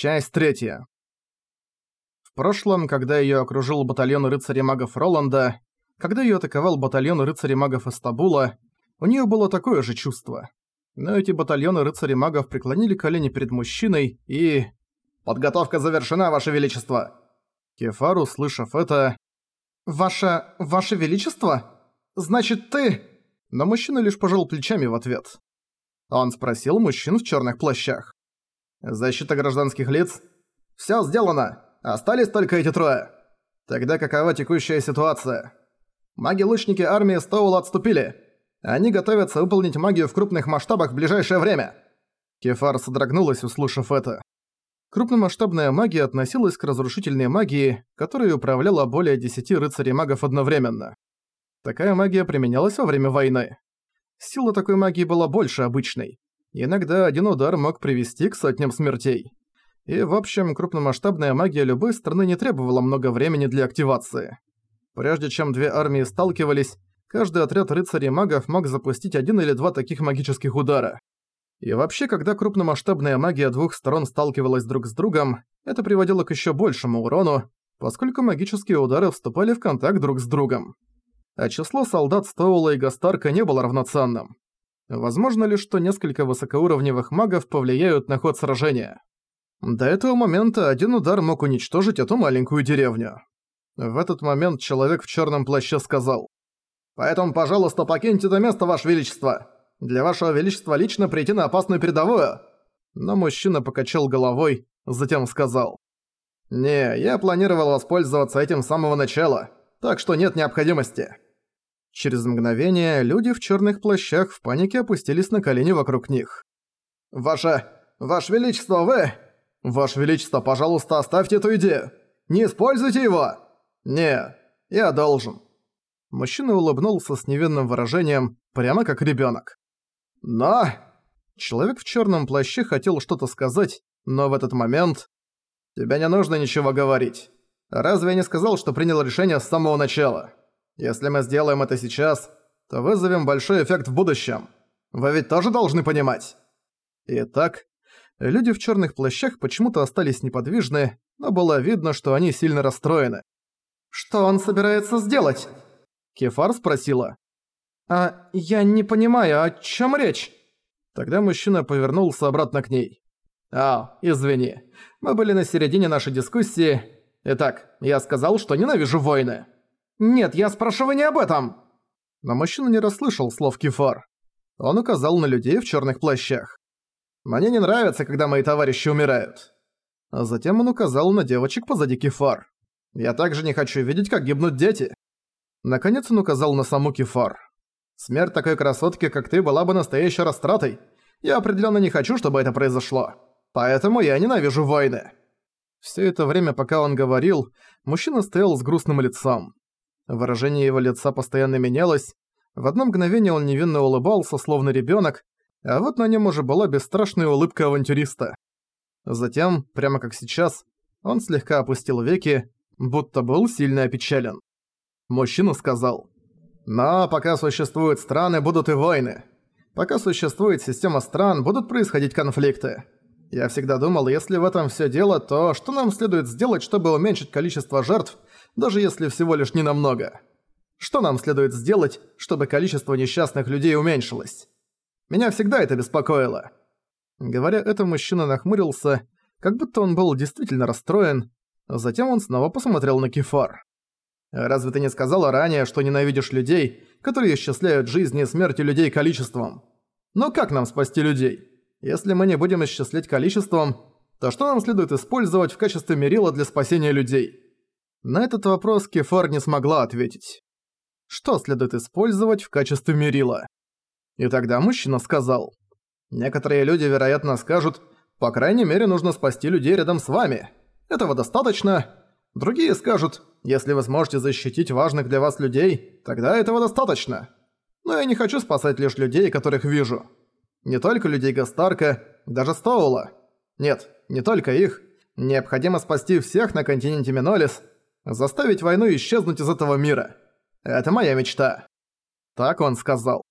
Часть третья. В прошлом, когда её окружил батальон рыцарей-магов Роланда, когда её атаковал батальон рыцарей-магов из Стабула, у неё было такое же чувство. Но эти батальоны рыцарей-магов преклонили колени перед мужчиной и... «Подготовка завершена, Ваше Величество!» Кефар, услышав это... «Ваше... Ваше Величество? Значит, ты...» Но мужчина лишь пожал плечами в ответ. Он спросил мужчин в чёрных плащах. Защита гражданских лиц? Всё сделано. Остались только эти трое. Тогда какова текущая ситуация? Маги-лучники армии Стоула отступили. Они готовятся выполнить магию в крупных масштабах в ближайшее время. Кефар содрогнулась, услышав это. Крупномасштабная магия относилась к разрушительной магии, которой управляла более десяти рыцарей-магов одновременно. Такая магия применялась во время войны. Сила такой магии была больше обычной, Иногда один удар мог привести к сотням смертей. И, в общем, крупномасштабная магия любой страны не требовала много времени для активации. Прежде чем две армии сталкивались, каждый отряд рыцарей-магов мог запустить один или два таких магических удара. И вообще, когда крупномасштабная магия двух сторон сталкивалась друг с другом, это приводило к еще большему урону, поскольку магические удары вступали в контакт друг с другом. А число солдат Стоула и Гастарка не было равноценным. Возможно ли, что несколько высокоуровневых магов повлияют на ход сражения? До этого момента один удар мог уничтожить эту маленькую деревню. В этот момент человек в черном плаще сказал. «Поэтому, пожалуйста, покиньте это место, Ваше Величество. Для Вашего Величества лично прийти на опасную передовую». Но мужчина покачал головой, затем сказал. «Не, я планировал воспользоваться этим с самого начала, так что нет необходимости». Через мгновение люди в черных плащах в панике опустились на колени вокруг них. «Ваше... Ваше Величество, вы...» «Ваше Величество, пожалуйста, оставьте эту идею! Не используйте его!» «Не, я должен». Мужчина улыбнулся с невинным выражением, прямо как ребенок. «Но...» Человек в черном плаще хотел что-то сказать, но в этот момент... «Тебе не нужно ничего говорить. Разве я не сказал, что принял решение с самого начала?» Если мы сделаем это сейчас, то вызовем большой эффект в будущем. Вы ведь тоже должны понимать. Итак, люди в черных плащах почему-то остались неподвижны, но было видно, что они сильно расстроены. «Что он собирается сделать?» Кефар спросила. «А я не понимаю, о чем речь?» Тогда мужчина повернулся обратно к ней. «А, извини. Мы были на середине нашей дискуссии. Итак, я сказал, что ненавижу войны». «Нет, я спрашиваю не об этом!» Но мужчина не расслышал слов Кефар. Он указал на людей в черных плащах. «Мне не нравится, когда мои товарищи умирают». А затем он указал на девочек позади Кефар. «Я также не хочу видеть, как гибнут дети». Наконец он указал на саму Кефар. «Смерть такой красотки, как ты, была бы настоящей растратой. Я определенно не хочу, чтобы это произошло. Поэтому я ненавижу войны». Все это время, пока он говорил, мужчина стоял с грустным лицом. Выражение его лица постоянно менялось. В одно мгновение он невинно улыбался, словно ребенок, а вот на нем уже была бесстрашная улыбка авантюриста. Затем, прямо как сейчас, он слегка опустил веки, будто был сильно опечален. Мужчина сказал, «Но пока существуют страны, будут и войны. Пока существует система стран, будут происходить конфликты. Я всегда думал, если в этом все дело, то что нам следует сделать, чтобы уменьшить количество жертв даже если всего лишь ненамного. Что нам следует сделать, чтобы количество несчастных людей уменьшилось? Меня всегда это беспокоило. Говоря это, мужчина нахмурился, как будто он был действительно расстроен, затем он снова посмотрел на Кефар. «Разве ты не сказала ранее, что ненавидишь людей, которые исчисляют жизни и смерти людей количеством? Но как нам спасти людей? Если мы не будем исчислять количеством, то что нам следует использовать в качестве мерила для спасения людей?» На этот вопрос Кефар не смогла ответить. Что следует использовать в качестве мерила? И тогда мужчина сказал. Некоторые люди, вероятно, скажут, по крайней мере, нужно спасти людей рядом с вами. Этого достаточно. Другие скажут, если вы сможете защитить важных для вас людей, тогда этого достаточно. Но я не хочу спасать лишь людей, которых вижу. Не только людей Гастарка, даже Стоула. Нет, не только их. Необходимо спасти всех на континенте Минолис – Заставить войну исчезнуть из этого мира. Это моя мечта. Так он сказал.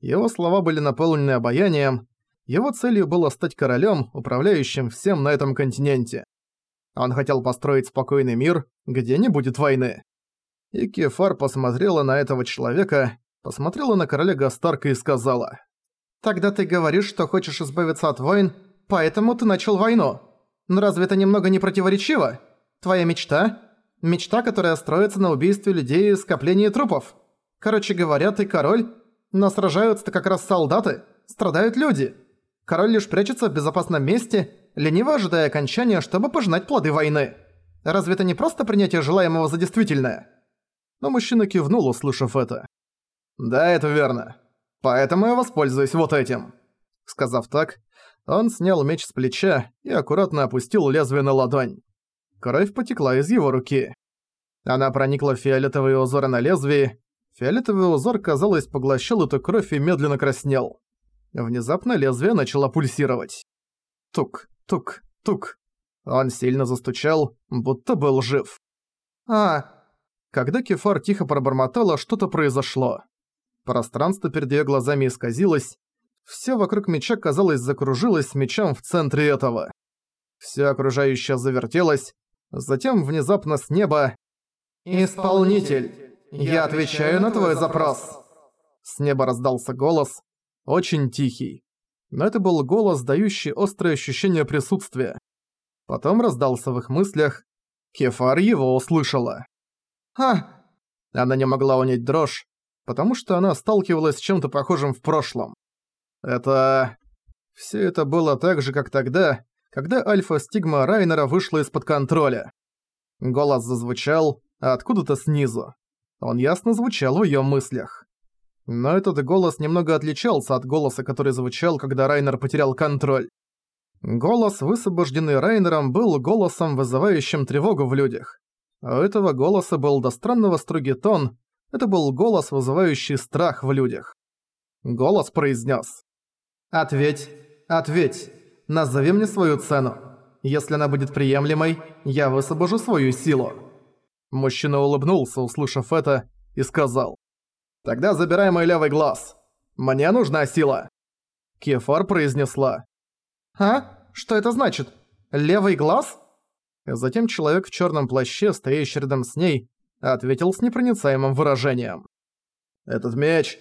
Его слова были наполнены обаянием. Его целью было стать королем, управляющим всем на этом континенте. Он хотел построить спокойный мир, где не будет войны. И Кефар посмотрела на этого человека, посмотрела на короля Гастарка и сказала. «Тогда ты говоришь, что хочешь избавиться от войн, поэтому ты начал войну. Но разве это немного не противоречиво? Твоя мечта? Мечта, которая строится на убийстве людей и скоплении трупов. Короче говоря, ты король, но сражаются-то как раз солдаты, страдают люди. Король лишь прячется в безопасном месте, лениво ожидая окончания, чтобы пожинать плоды войны. Разве это не просто принятие желаемого за действительное?» Но мужчина кивнул, услышав это. «Да, это верно. Поэтому я воспользуюсь вот этим». Сказав так, он снял меч с плеча и аккуратно опустил лезвие на ладонь. Кровь потекла из его руки. Она проникла в фиолетовые узоры на лезвии. Фиолетовый узор, казалось, поглощал эту кровь и медленно краснел. Внезапно лезвие начало пульсировать. Тук, тук, тук. Он сильно застучал, будто был жив. «А, когда Кефар тихо пробормотала, что-то произошло. Пространство перед её глазами исказилось, всё вокруг меча, казалось, закружилось мечом в центре этого. Всё окружающее завертелось, затем внезапно с неба «Исполнитель, я отвечаю на твой запрос!» С неба раздался голос, очень тихий. Но это был голос, дающий острое ощущение присутствия. Потом раздался в их мыслях. Кефар его услышала. «Ха!» Она не могла унять дрожь, потому что она сталкивалась с чем-то похожим в прошлом. Это... Все это было так же, как тогда, когда альфа-стигма Райнера вышла из-под контроля. Голос зазвучал откуда-то снизу. Он ясно звучал в её мыслях. Но этот голос немного отличался от голоса, который звучал, когда Райнер потерял контроль. Голос, высвобожденный Райнером, был голосом, вызывающим тревогу в людях. У этого голоса был до странного строгий тон, это был голос, вызывающий страх в людях. Голос произнес: «Ответь, ответь, назови мне свою цену. Если она будет приемлемой, я высвобожу свою силу». Мужчина улыбнулся, услышав это, и сказал. «Тогда забирай мой левый глаз. Мне нужна сила». Кефар произнесла. «А? Что это значит? Левый глаз?» Затем человек в черном плаще, стоящий рядом с ней, ответил с непроницаемым выражением. «Этот меч...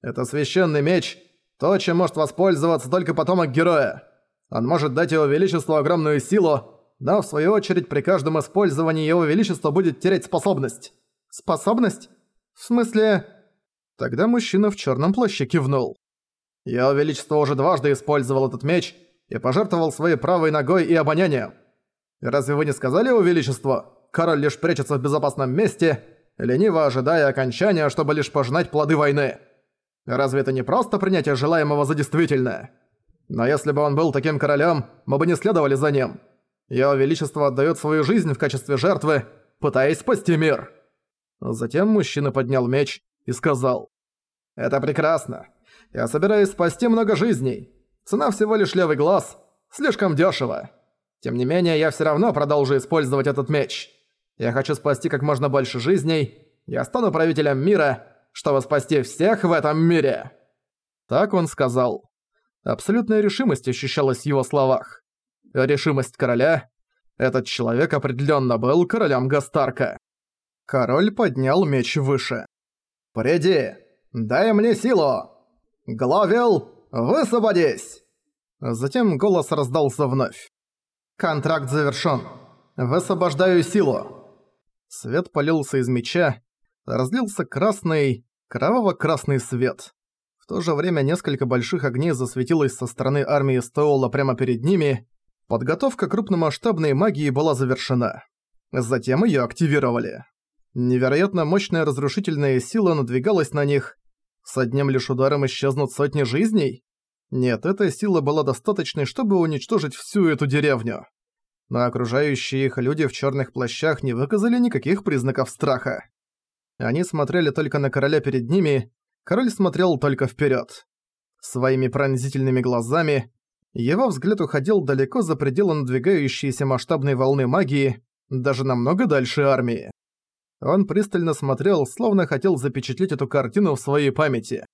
Это священный меч. То, чем может воспользоваться только потомок героя. Он может дать его величеству огромную силу, но в свою очередь при каждом использовании его величество будет терять способность». «Способность? В смысле...» Тогда мужчина в черном плаще кивнул. «Его величество уже дважды использовал этот меч и пожертвовал своей правой ногой и обонянием. Разве вы не сказали, О Величество? Король лишь прячется в безопасном месте, лениво ожидая окончания, чтобы лишь пожинать плоды войны. Разве это не просто принятие желаемого за действительное? Но если бы он был таким королем, мы бы не следовали за ним. Его Величество отдает свою жизнь в качестве жертвы, пытаясь спасти мир. Затем мужчина поднял меч и сказал. «Это прекрасно. Я собираюсь спасти много жизней. Цена всего лишь левый глаз. Слишком дешево. Тем не менее, я все равно продолжу использовать этот меч. Я хочу спасти как можно больше жизней. Я стану правителем мира, чтобы спасти всех в этом мире. Так он сказал. Абсолютная решимость ощущалась в его словах. Решимость короля. Этот человек определенно был королем Гастарка. Король поднял меч выше. «Приди! Дай мне силу! Гловел, высвободись!» Затем голос раздался вновь. «Контракт завершён. Высвобождаю силу». Свет полился из меча, разлился красный, кроваво-красный свет. То же время несколько больших огней засветилось со стороны армии Стоула прямо перед ними. Подготовка крупномасштабной магии была завершена. Затем её активировали. Невероятно мощная разрушительная сила надвигалась на них. С одним лишь ударом исчезнут сотни жизней? Нет, эта сила была достаточной, чтобы уничтожить всю эту деревню. Но окружающие их люди в черных плащах не выказали никаких признаков страха. Они смотрели только на короля перед ними, король смотрел только вперед. Своими пронзительными глазами его взгляд уходил далеко за пределы надвигающейся масштабной волны магии, даже намного дальше армии. Он пристально смотрел, словно хотел запечатлеть эту картину в своей памяти.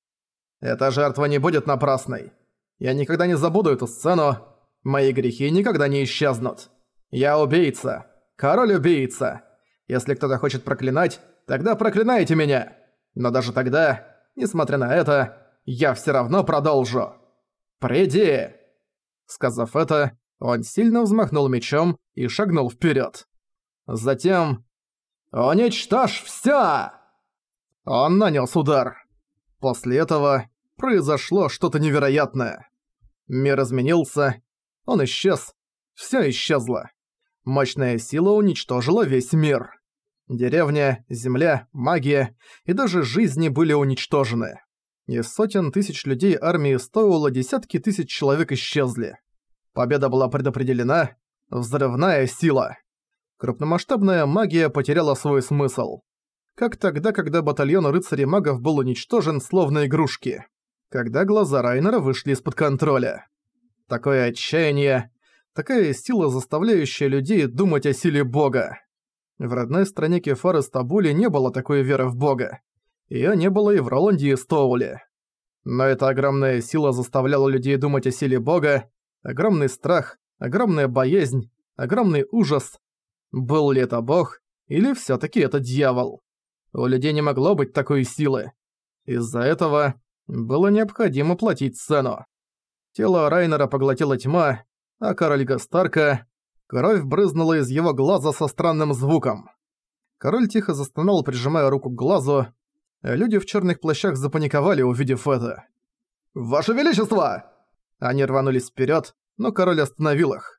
«Эта жертва не будет напрасной. Я никогда не забуду эту сцену. Мои грехи никогда не исчезнут. Я убийца. Король-убийца. Если кто-то хочет проклинать, тогда проклинайте меня. Но даже тогда, несмотря на это, я всё равно продолжу. Приди!» Сказав это, он сильно взмахнул мечом и шагнул вперед. Затем... «Уничтожь всё!» Он нанес удар. После этого произошло что-то невероятное. Мир изменился, он исчез, всё исчезло. Мощная сила уничтожила весь мир. Деревня, земля, магия и даже жизни были уничтожены. Из сотен тысяч людей армии Стоула десятки тысяч человек исчезли. Победа была предопределена. Взрывная сила. Крупномасштабная магия потеряла свой смысл. Как тогда, когда батальон рыцарей-магов был уничтожен, словно игрушки. Когда глаза Райнера вышли из-под контроля. Такое отчаяние, такая сила, заставляющая людей думать о силе Бога. В родной стране Кефар и Стабуле не было такой веры в Бога. Её не было и в Роланде и Стоуле. Но эта огромная сила заставляла людей думать о силе Бога, огромный страх, огромная боязнь, огромный ужас. Был ли это Бог, или всё-таки это дьявол? У людей не могло быть такой силы. Из-за этого было необходимо платить цену. Тело Райнера поглотила тьма, а король Гастарка... Кровь брызнула из его глаза со странным звуком. Король тихо застонал, прижимая руку к глазу, Люди в черных плащах запаниковали, увидев это. «Ваше Величество!» Они рванулись вперед, но король остановил их.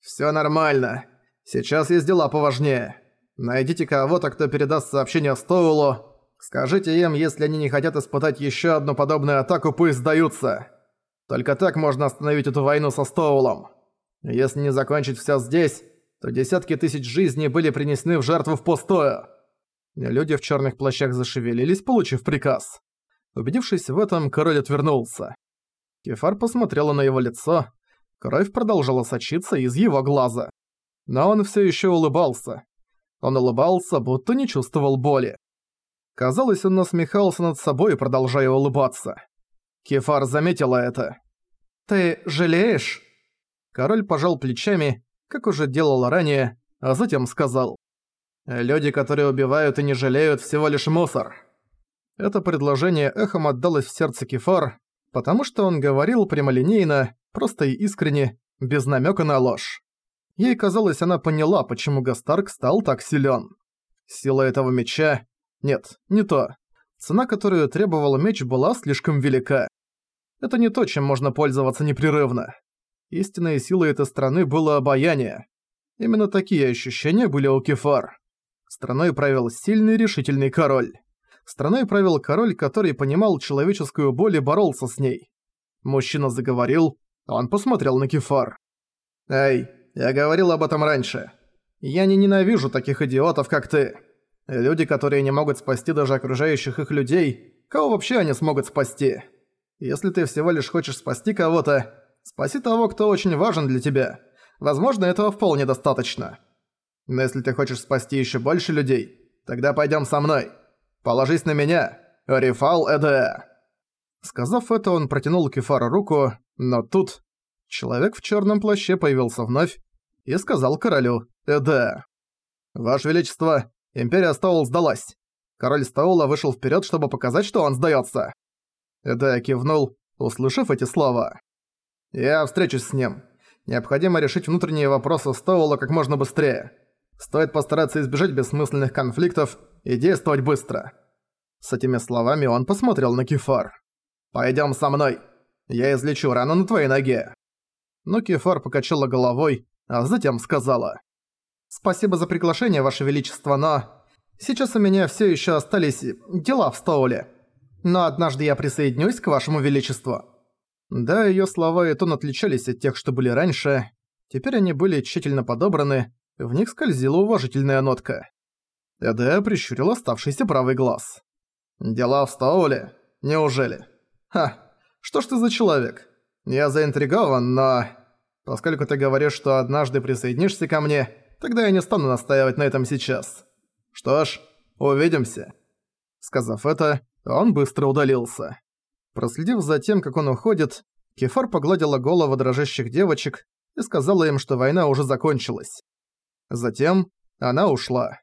Все нормально. Сейчас есть дела поважнее. Найдите кого-то, кто передаст сообщение Стоулу. Скажите им, если они не хотят испытать еще одну подобную атаку, пусть сдаются. Только так можно остановить эту войну со Стоулом. Если не закончить все здесь, то десятки тысяч жизней были принесены в жертву впустую. Люди в черных плащах зашевелились, получив приказ. Убедившись в этом, король отвернулся. Кефар посмотрела на его лицо. Кровь продолжала сочиться из его глаза. Но он все еще улыбался. Он улыбался, будто не чувствовал боли. Казалось, он насмехался над собой, продолжая улыбаться. Кефар заметила это. «Ты жалеешь?» Король пожал плечами, как уже делал ранее, а затем сказал. Люди, которые убивают и не жалеют, всего лишь мусор. Это предложение эхом отдалось в сердце Кефар, потому что он говорил прямолинейно, просто и искренне, без намека на ложь. Ей казалось, она поняла, почему Гастарк стал так силен. Сила этого меча... Нет, не то. Цена, которую требовал меч, была слишком велика. Это не то, чем можно пользоваться непрерывно. Истинной силой этой страны было обаяние. Именно такие ощущения были у Кефар. Страной правил сильный решительный король. Страной правил король, который понимал человеческую боль и боролся с ней. Мужчина заговорил, он посмотрел на Кефар. «Эй, я говорил об этом раньше. Я не ненавижу таких идиотов, как ты. Люди, которые не могут спасти даже окружающих их людей, кого вообще они смогут спасти? Если ты всего лишь хочешь спасти кого-то, спаси того, кто очень важен для тебя. Возможно, этого вполне достаточно. Но если ты хочешь спасти еще больше людей, тогда пойдем со мной. Положись на меня, Рифал Эде. Сказав это, он протянул Кефару руку, но тут человек в черном плаще появился вновь и сказал королю Эде. «Ваше Величество, Империя Стоул сдалась. Король Стоула вышел вперед, чтобы показать, что он сдается. Эде кивнул, услышав эти слова. «Я встречусь с ним. Необходимо решить внутренние вопросы Стоула как можно быстрее. Стоит постараться избежать бессмысленных конфликтов и действовать быстро. С этими словами он посмотрел на Кефар. «Пойдём со мной. Я излечу рану на твоей ноге». Но Кефар покачала головой, а затем сказала. «Спасибо за приглашение, Ваше Величество, но... Сейчас у меня всё ещё остались дела в Стоуле. Но однажды я присоединюсь к Вашему Величеству». Да, её слова и тон отличались от тех, что были раньше. Теперь они были тщательно подобраны, в них скользила уважительная нотка. Эде прищурил оставшийся правый глаз. «Дела в Стоуле? Неужели? Ха, что ж ты за человек? Я заинтригован, но... Поскольку ты говоришь, что однажды присоединишься ко мне, тогда я не стану настаивать на этом сейчас. Что ж, увидимся». Сказав это, он быстро удалился. Проследив за тем, как он уходит, Кефар погладила голову дрожащих девочек и сказала им, что война уже закончилась. Затем она ушла.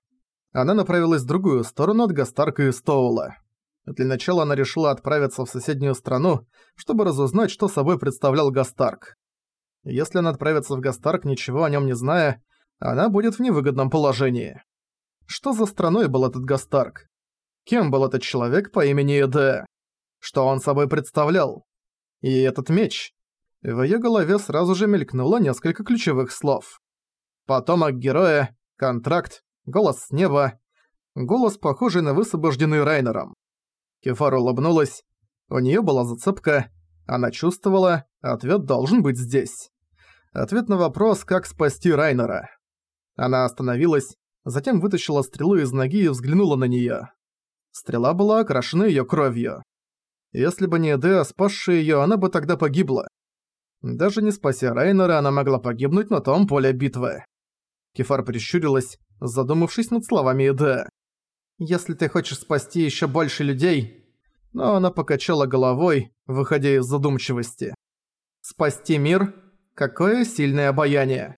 Она направилась в другую сторону от Гастарка и Стоула. Для начала она решила отправиться в соседнюю страну, чтобы разузнать, что собой представлял Гастарк. Если она отправится в Гастарк, ничего о нем не зная, она будет в невыгодном положении. Что за страной был этот Гастарк? Кем был этот человек по имени Эде? Что он собой представлял? И этот меч? В её голове сразу же мелькнуло несколько ключевых слов. Потомок героя, контракт, голос с неба, голос, похожий на высвобожденный Райнером. Кефар улыбнулась. У неё была зацепка. Она чувствовала, ответ должен быть здесь. Ответ на вопрос, как спасти Райнера. Она остановилась, затем вытащила стрелу из ноги и взглянула на неё. Стрела была окрашена её кровью. Если бы не Эдеа, спасшая её, она бы тогда погибла. Даже не спася Райнера, она могла погибнуть на том поле битвы. Кефар прищурилась, задумавшись над словами Эдеа. «Если ты хочешь спасти ещё больше людей...» Но она покачала головой, выходя из задумчивости. «Спасти мир? Какое сильное обаяние!»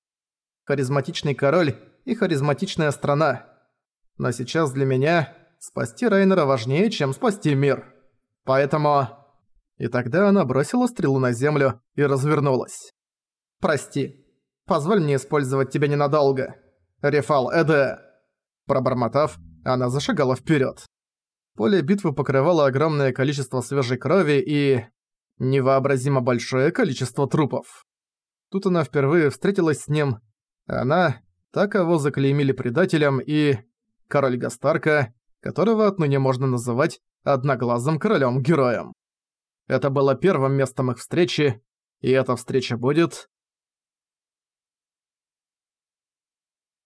Харизматичный король и харизматичная страна. Но сейчас для меня спасти Райнера важнее, чем спасти мир. Поэтому... И тогда она бросила стрелу на землю и развернулась. «Прости. Позволь мне использовать тебя ненадолго. Рефал Эде!» Пробормотав, она зашагала вперед. Поле битвы покрывало огромное количество свежей крови и... невообразимо большое количество трупов. Тут она впервые встретилась с ним. Она, так кого заклеймили предателем, и... король Гастарка, которого отныне можно называть одноглазым королем-героем. Это было первым местом их встречи, и эта встреча будет